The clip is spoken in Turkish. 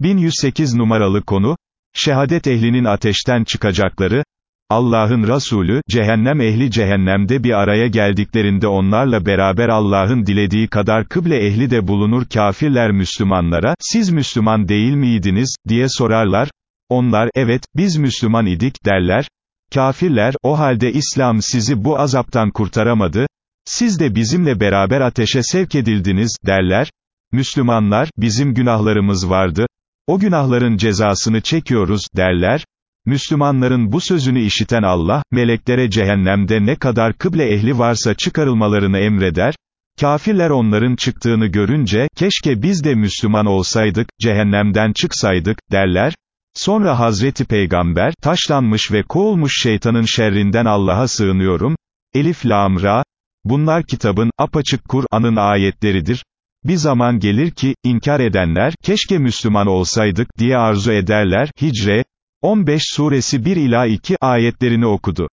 1108 numaralı konu, şehadet ehlinin ateşten çıkacakları, Allah'ın Resulü, cehennem ehli cehennemde bir araya geldiklerinde onlarla beraber Allah'ın dilediği kadar kıble ehli de bulunur kafirler Müslümanlara, siz Müslüman değil miydiniz, diye sorarlar, onlar, evet, biz Müslüman idik, derler, kafirler, o halde İslam sizi bu azaptan kurtaramadı, siz de bizimle beraber ateşe sevk edildiniz, derler, Müslümanlar, bizim günahlarımız vardı, o günahların cezasını çekiyoruz, derler, Müslümanların bu sözünü işiten Allah, meleklere cehennemde ne kadar kıble ehli varsa çıkarılmalarını emreder, kafirler onların çıktığını görünce, keşke biz de Müslüman olsaydık, cehennemden çıksaydık, derler, sonra Hazreti Peygamber, taşlanmış ve kovulmuş şeytanın şerrinden Allah'a sığınıyorum, Elif Lam Ra, bunlar kitabın, apaçık Kur'an'ın ayetleridir, bir zaman gelir ki, inkar edenler, keşke Müslüman olsaydık, diye arzu ederler, Hicre, 15 suresi 1 ila 2 ayetlerini okudu.